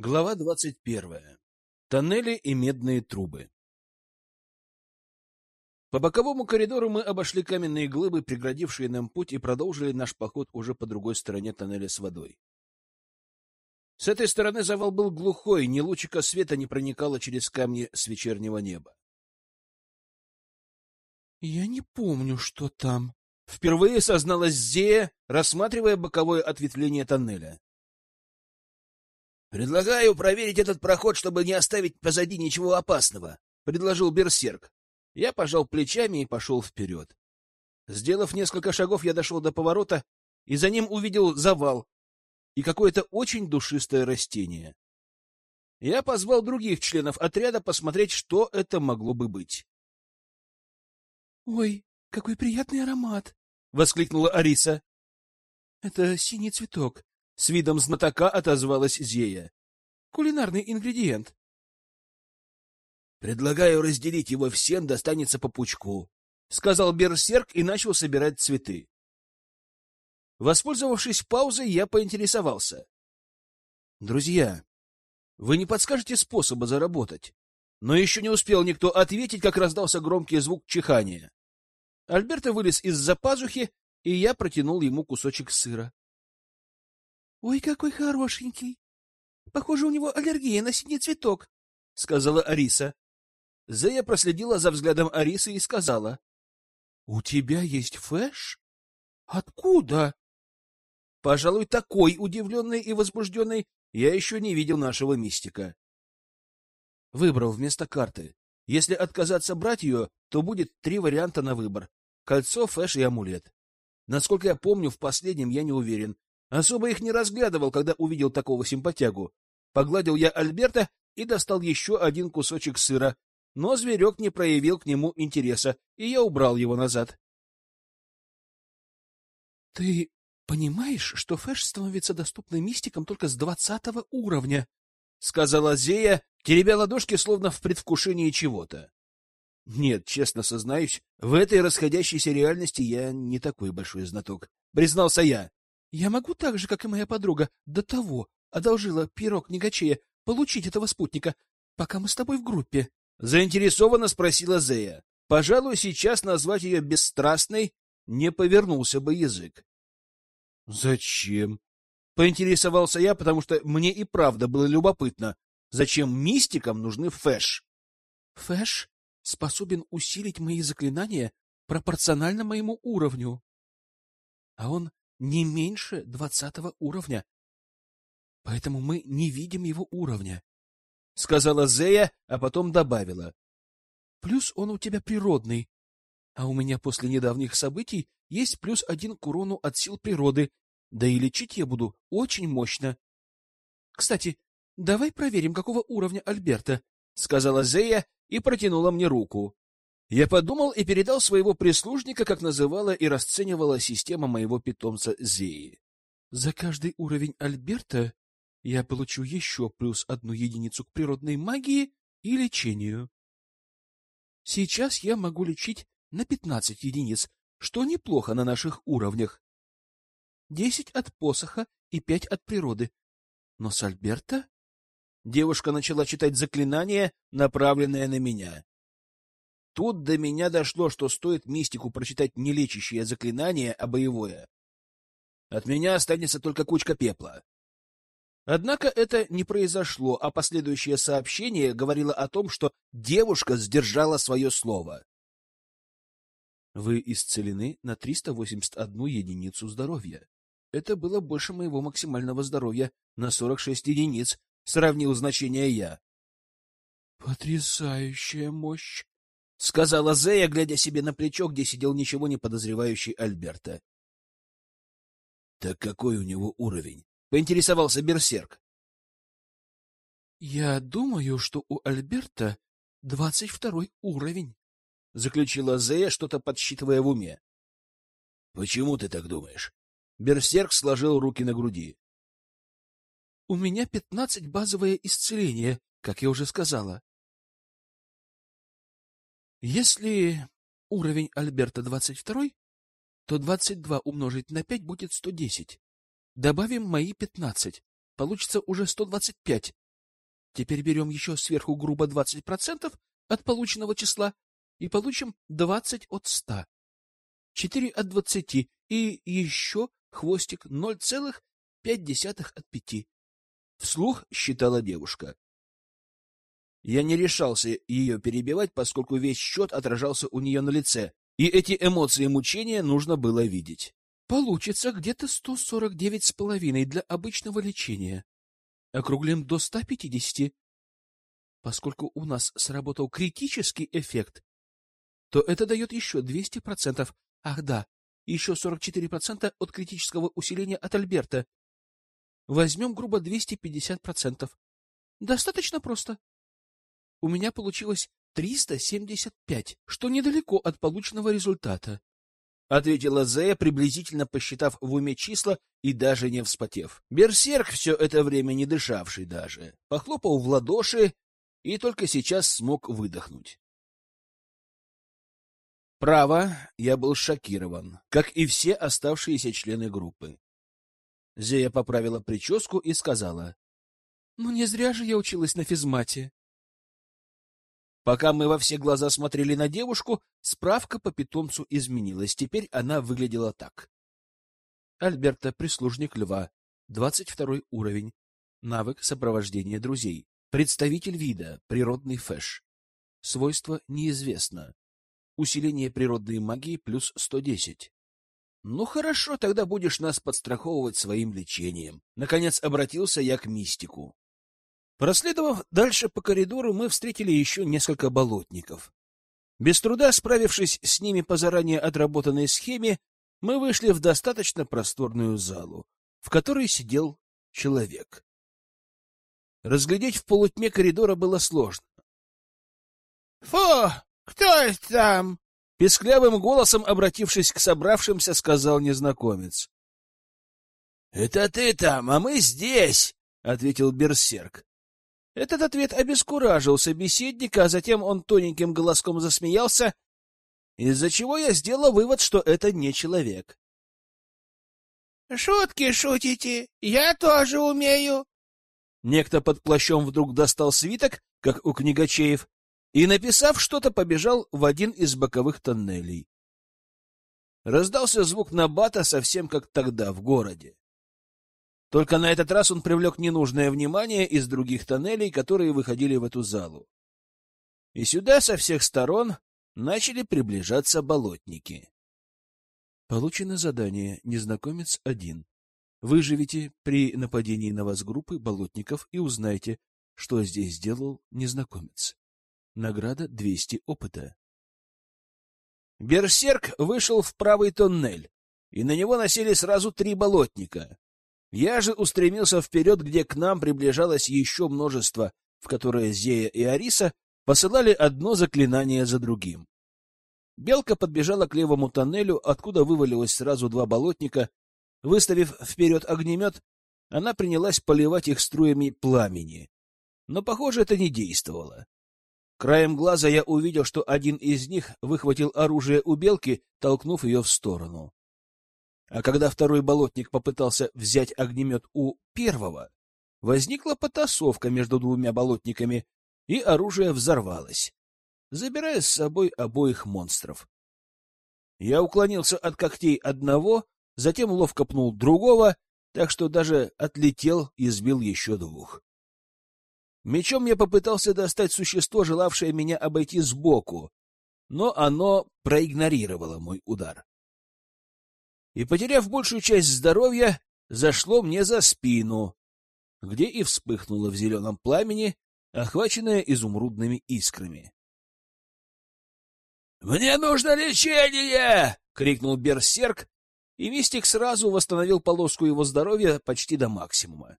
Глава двадцать первая. Тоннели и медные трубы. По боковому коридору мы обошли каменные глыбы, преградившие нам путь, и продолжили наш поход уже по другой стороне тоннеля с водой. С этой стороны завал был глухой, ни лучика света не проникало через камни с вечернего неба. — Я не помню, что там. Впервые созналась Зея, рассматривая боковое ответвление тоннеля. Предлагаю проверить этот проход, чтобы не оставить позади ничего опасного, предложил берсерк. Я пожал плечами и пошел вперед. Сделав несколько шагов, я дошел до поворота и за ним увидел завал и какое-то очень душистое растение. Я позвал других членов отряда посмотреть, что это могло бы быть. Ой, какой приятный аромат, воскликнула Ариса. Это синий цветок. С видом знатока отозвалась Зея. Кулинарный ингредиент. Предлагаю разделить его всем, достанется по пучку, сказал берсерк и начал собирать цветы. Воспользовавшись паузой, я поинтересовался: "Друзья, вы не подскажете способа заработать?" Но еще не успел никто ответить, как раздался громкий звук чихания. Альберто вылез из-за пазухи, и я протянул ему кусочек сыра. — Ой, какой хорошенький! Похоже, у него аллергия на синий цветок, — сказала Ариса. Зея проследила за взглядом Арисы и сказала. — У тебя есть фэш? — Откуда? Пожалуй, такой удивленный и возбужденный я еще не видел нашего мистика. Выбрал вместо карты. Если отказаться брать ее, то будет три варианта на выбор. Кольцо, фэш и амулет. Насколько я помню, в последнем я не уверен, Особо их не разглядывал, когда увидел такого симпатягу. Погладил я Альберта и достал еще один кусочек сыра, но зверек не проявил к нему интереса, и я убрал его назад. — Ты понимаешь, что фэш становится доступным мистикам только с двадцатого уровня? — сказала Зея, теребя ладошки, словно в предвкушении чего-то. Нет, честно сознаюсь, в этой расходящейся реальности я не такой большой знаток, признался я. Я могу так же, как и моя подруга, до того одолжила пирог Негачея, получить этого спутника, пока мы с тобой в группе? Заинтересованно спросила Зея. Пожалуй, сейчас назвать ее бесстрастной не повернулся бы язык. Зачем? Поинтересовался я, потому что мне и правда было любопытно, зачем мистикам нужны фэш. Фэш способен усилить мои заклинания пропорционально моему уровню. А он не меньше двадцатого уровня. Поэтому мы не видим его уровня, — сказала Зея, а потом добавила. Плюс он у тебя природный, а у меня после недавних событий есть плюс один к урону от сил природы, да и лечить я буду очень мощно. Кстати, давай проверим, какого уровня Альберта, — сказала Зея и протянула мне руку. Я подумал и передал своего прислужника, как называла и расценивала система моего питомца Зеи. За каждый уровень Альберта я получу еще плюс одну единицу к природной магии и лечению. Сейчас я могу лечить на пятнадцать единиц, что неплохо на наших уровнях. Десять от посоха и пять от природы. Но с Альберта... Девушка начала читать заклинание, направленное на меня. Тут до меня дошло, что стоит мистику прочитать не лечащее заклинание, а боевое. От меня останется только кучка пепла. Однако это не произошло, а последующее сообщение говорило о том, что девушка сдержала свое слово. Вы исцелены на 381 единицу здоровья. Это было больше моего максимального здоровья на 46 единиц, сравнил значение я. Потрясающая мощь, — сказала Зея, глядя себе на плечо, где сидел ничего не подозревающий Альберта. — Так какой у него уровень? — поинтересовался Берсерк. — Я думаю, что у Альберта двадцать второй уровень, — заключила Зея, что-то подсчитывая в уме. — Почему ты так думаешь? Берсерк сложил руки на груди. — У меня пятнадцать базовое исцеление, как я уже сказала. Если уровень Альберта 22, то 22 умножить на 5 будет 110. Добавим мои 15. Получится уже 125. Теперь берем еще сверху грубо 20% от полученного числа и получим 20 от 100. 4 от 20 и еще хвостик 0,5 от 5. Вслух считала девушка. Я не решался ее перебивать, поскольку весь счет отражался у нее на лице, и эти эмоции мучения нужно было видеть. Получится где-то 149,5 для обычного лечения. Округлим до 150. Поскольку у нас сработал критический эффект, то это дает еще 200%. Ах да, еще 44% от критического усиления от Альберта. Возьмем грубо 250%. Достаточно просто. У меня получилось 375, что недалеко от полученного результата. — ответила Зея, приблизительно посчитав в уме числа и даже не вспотев. Берсерк, все это время не дышавший даже, похлопал в ладоши и только сейчас смог выдохнуть. Право, я был шокирован, как и все оставшиеся члены группы. Зея поправила прическу и сказала. — Ну, не зря же я училась на физмате. Пока мы во все глаза смотрели на девушку, справка по питомцу изменилась. Теперь она выглядела так. Альберта, прислужник льва, 22 уровень, навык сопровождения друзей, представитель вида, природный фэш. Свойство неизвестно. Усиление природной магии плюс 110. Ну хорошо, тогда будешь нас подстраховывать своим лечением. Наконец обратился я к мистику. Проследовав дальше по коридору, мы встретили еще несколько болотников. Без труда справившись с ними по заранее отработанной схеме, мы вышли в достаточно просторную залу, в которой сидел человек. Разглядеть в полутьме коридора было сложно. — Фу! Кто это там? — песклявым голосом, обратившись к собравшимся, сказал незнакомец. — Это ты там, а мы здесь! — ответил берсерк. Этот ответ обескуражил собеседника, а затем он тоненьким голоском засмеялся, из-за чего я сделал вывод, что это не человек. — Шутки шутите, я тоже умею. Некто под плащом вдруг достал свиток, как у книгачеев, и, написав что-то, побежал в один из боковых тоннелей. Раздался звук набата, совсем как тогда, в городе. Только на этот раз он привлек ненужное внимание из других тоннелей, которые выходили в эту залу. И сюда со всех сторон начали приближаться болотники. Получено задание «Незнакомец один». Выживите при нападении на вас группы болотников и узнайте, что здесь сделал незнакомец. Награда 200 опыта. Берсерк вышел в правый тоннель, и на него насели сразу три болотника. Я же устремился вперед, где к нам приближалось еще множество, в которое Зея и Ариса посылали одно заклинание за другим. Белка подбежала к левому тоннелю, откуда вывалилось сразу два болотника. Выставив вперед огнемет, она принялась поливать их струями пламени. Но, похоже, это не действовало. Краем глаза я увидел, что один из них выхватил оружие у белки, толкнув ее в сторону. А когда второй болотник попытался взять огнемет у первого, возникла потасовка между двумя болотниками, и оружие взорвалось, забирая с собой обоих монстров. Я уклонился от когтей одного, затем ловко пнул другого, так что даже отлетел и сбил еще двух. Мечом я попытался достать существо, желавшее меня обойти сбоку, но оно проигнорировало мой удар и, потеряв большую часть здоровья, зашло мне за спину, где и вспыхнуло в зеленом пламени, охваченное изумрудными искрами. «Мне нужно лечение!» — крикнул берсерк, и мистик сразу восстановил полоску его здоровья почти до максимума.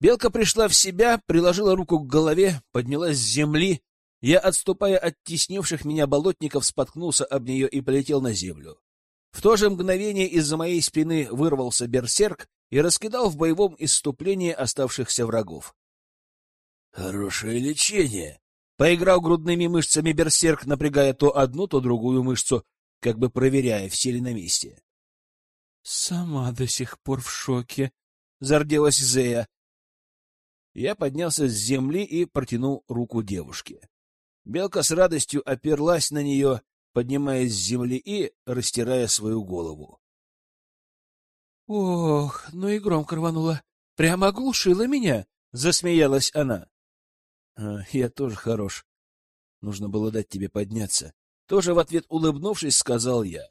Белка пришла в себя, приложила руку к голове, поднялась с земли. Я, отступая от теснивших меня болотников, споткнулся об нее и полетел на землю. В то же мгновение из-за моей спины вырвался берсерк и раскидал в боевом исступлении оставшихся врагов. «Хорошее лечение!» Поиграл грудными мышцами берсерк, напрягая то одну, то другую мышцу, как бы проверяя, все ли на месте. «Сама до сих пор в шоке», — зарделась Зея. Я поднялся с земли и протянул руку девушке. Белка с радостью оперлась на нее, поднимаясь с земли и растирая свою голову. Ох, ну и громко рванула. Прямо оглушила меня, засмеялась она. А, я тоже хорош. Нужно было дать тебе подняться. Тоже в ответ улыбнувшись, сказал я.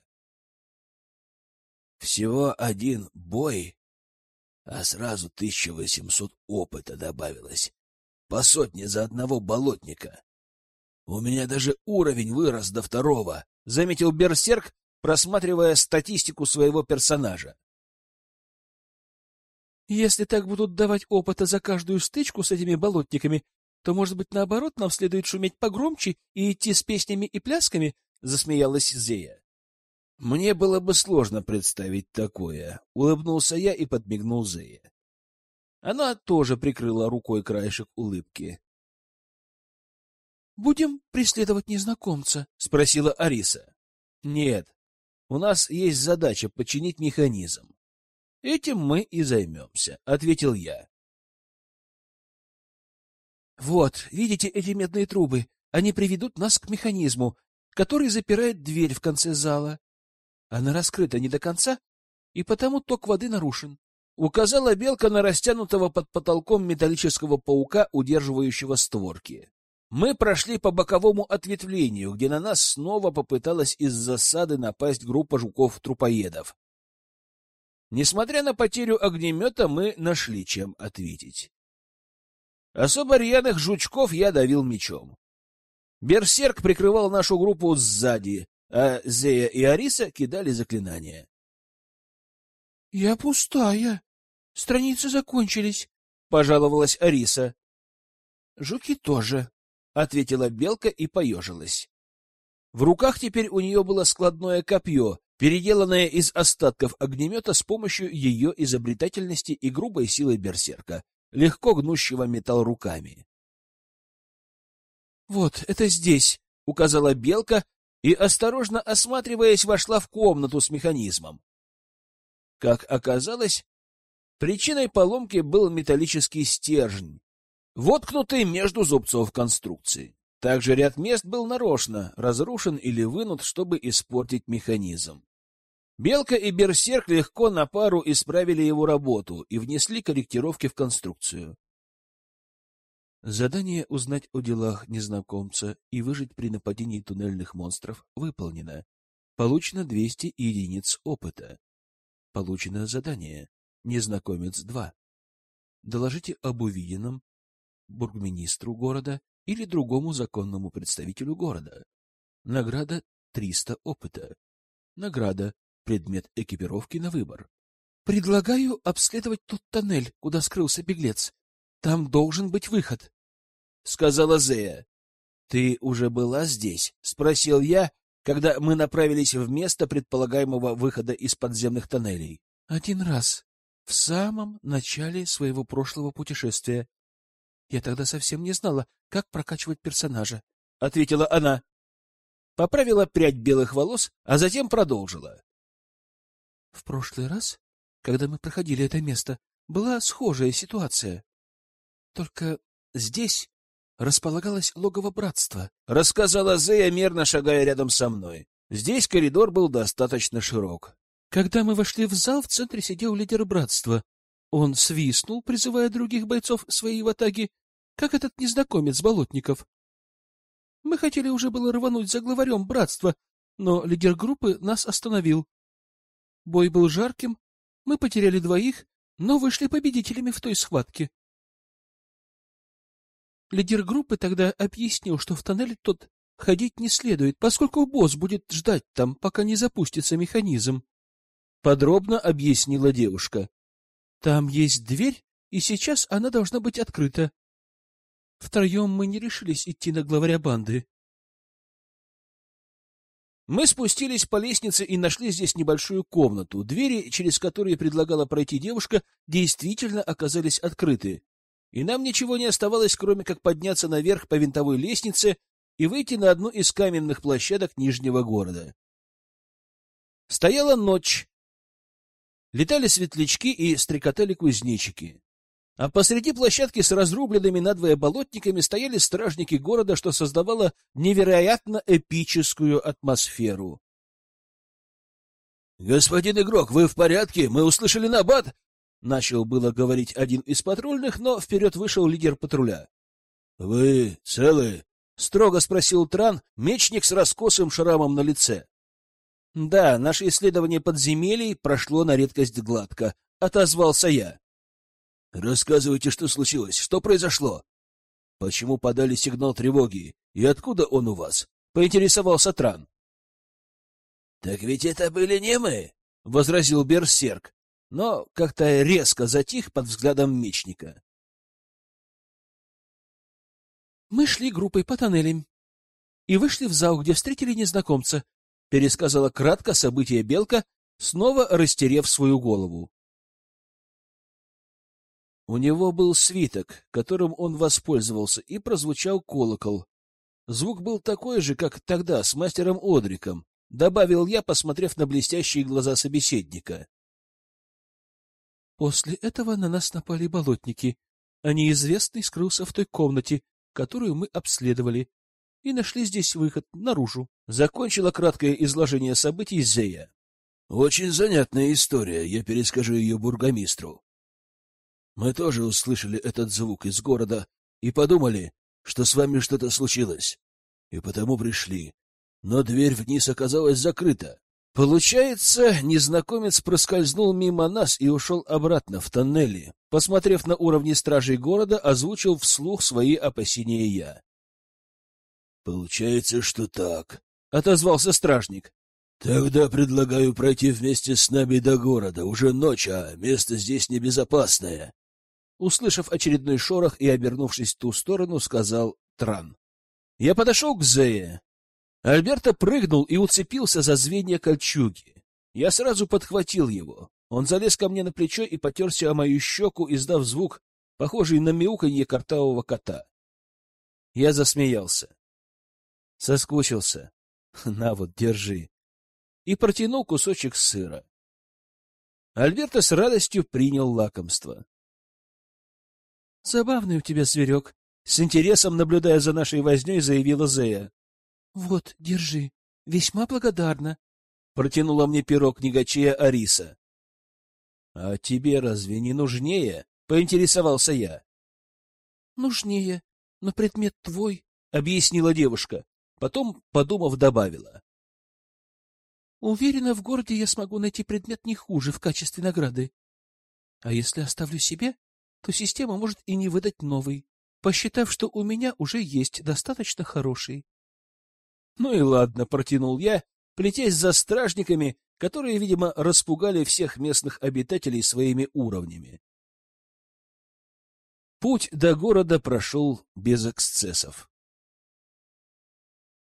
Всего один бой, а сразу 1800 опыта добавилось. По сотне за одного болотника. У меня даже уровень вырос до второго, — заметил Берсерк, просматривая статистику своего персонажа. Если так будут давать опыта за каждую стычку с этими болотниками, то, может быть, наоборот, нам следует шуметь погромче и идти с песнями и плясками? — засмеялась Зея. — Мне было бы сложно представить такое, — улыбнулся я и подмигнул Зее. Она тоже прикрыла рукой краешек улыбки. — Будем преследовать незнакомца? — спросила Ариса. — Нет, у нас есть задача починить механизм. Этим мы и займемся, — ответил я. — Вот, видите эти медные трубы? Они приведут нас к механизму, который запирает дверь в конце зала. Она раскрыта не до конца, и потому ток воды нарушен. Указала белка на растянутого под потолком металлического паука, удерживающего створки. Мы прошли по боковому ответвлению, где на нас снова попыталась из засады напасть группа жуков-трупоедов. Несмотря на потерю огнемета, мы нашли чем ответить. Особо рьяных жучков я давил мечом. Берсерк прикрывал нашу группу сзади, а Зея и Ариса кидали заклинания. — Я пустая. Страницы закончились, — пожаловалась Ариса. — Жуки тоже, — ответила Белка и поежилась. В руках теперь у нее было складное копье, переделанное из остатков огнемета с помощью ее изобретательности и грубой силы берсерка, легко гнущего металл руками. — Вот, это здесь, — указала Белка, и, осторожно осматриваясь, вошла в комнату с механизмом. Как оказалось, причиной поломки был металлический стержень, воткнутый между зубцов конструкции. Также ряд мест был нарочно разрушен или вынут, чтобы испортить механизм. Белка и Берсерк легко на пару исправили его работу и внесли корректировки в конструкцию. Задание узнать о делах незнакомца и выжить при нападении туннельных монстров выполнено. Получено 200 единиц опыта. Получено задание. Незнакомец 2. Доложите об увиденном бургминистру города или другому законному представителю города. Награда 300 опыта. Награда предмет экипировки на выбор. Предлагаю обследовать тот тоннель, куда скрылся беглец. Там должен быть выход, — сказала Зея. — Ты уже была здесь? — спросил я, когда мы направились в место предполагаемого выхода из подземных тоннелей. — Один раз. В самом начале своего прошлого путешествия. Я тогда совсем не знала, как прокачивать персонажа, — ответила она. Поправила прядь белых волос, а затем продолжила. — В прошлый раз, когда мы проходили это место, была схожая ситуация. Только здесь располагалось логово братства, — рассказала Зея, мерно шагая рядом со мной. Здесь коридор был достаточно широк. Когда мы вошли в зал, в центре сидел лидер братства. Он свистнул, призывая других бойцов своей ватаги, как этот незнакомец Болотников. Мы хотели уже было рвануть за главарем братства, но лидер группы нас остановил. Бой был жарким, мы потеряли двоих, но вышли победителями в той схватке. Лидер группы тогда объяснил, что в тоннель тот ходить не следует, поскольку босс будет ждать там, пока не запустится механизм. Подробно объяснила девушка. Там есть дверь, и сейчас она должна быть открыта. Втроем мы не решились идти на главаря банды. Мы спустились по лестнице и нашли здесь небольшую комнату. Двери, через которые предлагала пройти девушка, действительно оказались открыты и нам ничего не оставалось, кроме как подняться наверх по винтовой лестнице и выйти на одну из каменных площадок Нижнего города. Стояла ночь. Летали светлячки и стрекотали кузнечики. А посреди площадки с разрубленными надвое болотниками стояли стражники города, что создавало невероятно эпическую атмосферу. — Господин игрок, вы в порядке? Мы услышали набат! — начал было говорить один из патрульных, но вперед вышел лидер патруля. — Вы целы? — строго спросил Тран, мечник с раскосым шрамом на лице. — Да, наше исследование подземелий прошло на редкость гладко, — отозвался я. — Рассказывайте, что случилось, что произошло? — Почему подали сигнал тревоги, и откуда он у вас? — поинтересовался Тран. — Так ведь это были не мы, — возразил Берсерк, но как-то резко затих под взглядом мечника. Мы шли группой по тоннелям и вышли в зал, где встретили незнакомца, пересказала кратко события Белка, снова растерев свою голову. У него был свиток, которым он воспользовался, и прозвучал колокол. Звук был такой же, как тогда с мастером Одриком, добавил я, посмотрев на блестящие глаза собеседника. После этого на нас напали болотники, а неизвестный скрылся в той комнате, которую мы обследовали, и нашли здесь выход наружу. Закончила краткое изложение событий Зея. Очень занятная история, я перескажу ее бургомистру. Мы тоже услышали этот звук из города и подумали, что с вами что-то случилось, и потому пришли. Но дверь вниз оказалась закрыта. Получается, незнакомец проскользнул мимо нас и ушел обратно в тоннели. Посмотрев на уровни стражей города, озвучил вслух свои опасения я. Получается, что так, отозвался стражник. Тогда предлагаю пройти вместе с нами до города. Уже ночь, а место здесь небезопасное. Услышав очередной шорох и обернувшись в ту сторону, сказал Тран. Я подошел к Зее. Альберто прыгнул и уцепился за звенья кольчуги. Я сразу подхватил его. Он залез ко мне на плечо и потерся о мою щеку, издав звук, похожий на мяуканье картавого кота. Я засмеялся. Соскучился. На вот, держи. И протянул кусочек сыра. Альберто с радостью принял лакомство. — Забавный у тебя зверек, — с интересом, наблюдая за нашей возней, заявила Зея. Вот, держи. Весьма благодарна. Протянула мне пирог негачея Ариса. — А тебе разве не нужнее? — поинтересовался я. — Нужнее, но предмет твой, — объяснила девушка. Потом, подумав, добавила. — Уверена, в городе я смогу найти предмет не хуже в качестве награды. А если оставлю себе, то система может и не выдать новый, посчитав, что у меня уже есть достаточно хороший. Ну и ладно, протянул я, плетясь за стражниками, которые, видимо, распугали всех местных обитателей своими уровнями. Путь до города прошел без эксцессов.